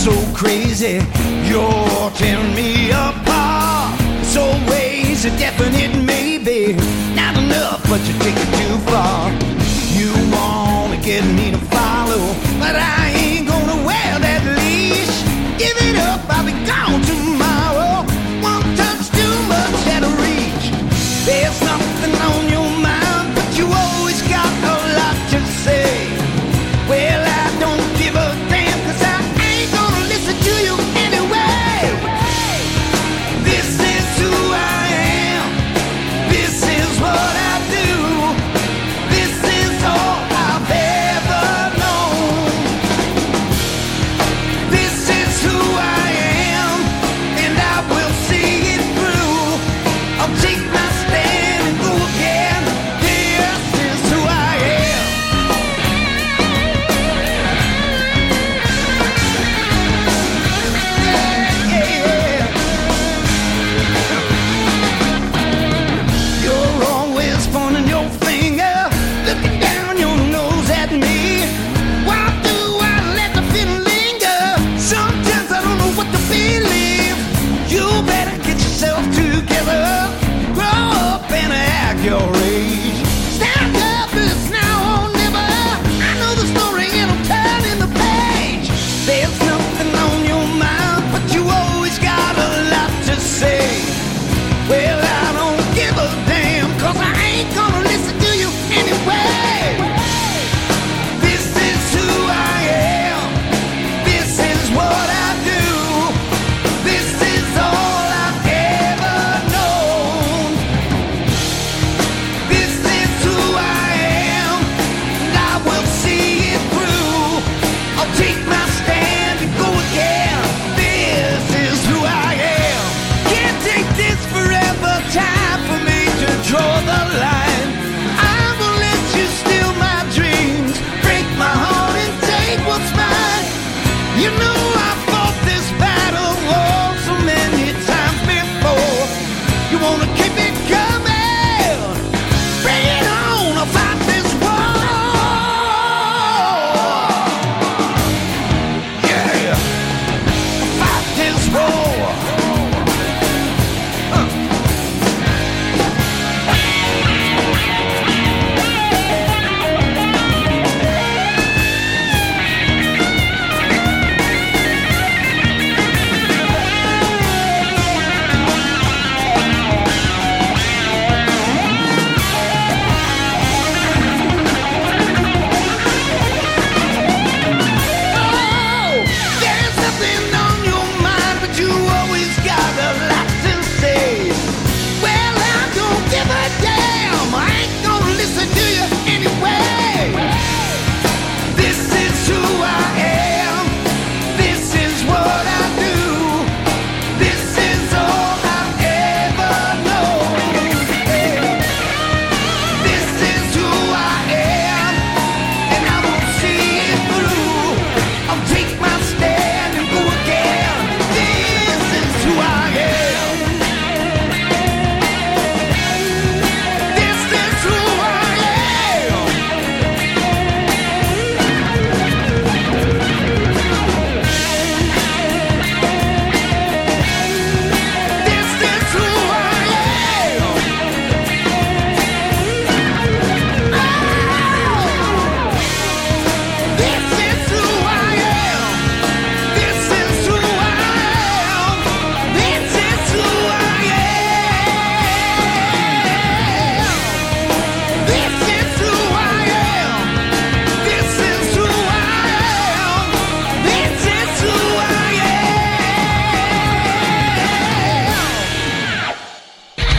so crazy. You're tearing me apart. It's always a definite maybe. Not enough, but you take it too far. You wanna get me to follow, but I ain't gonna wear that leash. Give it up, I'll be gone tomorrow. One touch too much at a reach. There's no